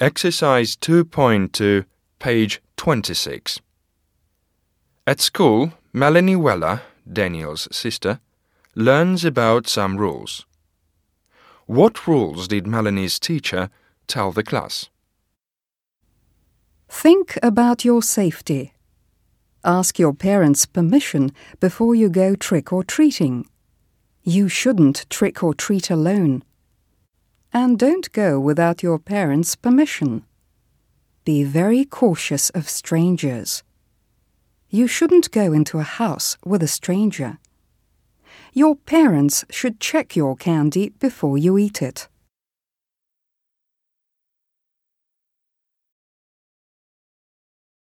Exercise 2.2, page 26. At school, Melanie Weller, Daniel's sister, learns about some rules. What rules did Melanie's teacher tell the class? Think about your safety. Ask your parents' permission before you go trick or treating. You shouldn't trick or treat alone. And don't go without your parents' permission. Be very cautious of strangers. You shouldn't go into a house with a stranger. Your parents should check your candy before you eat it.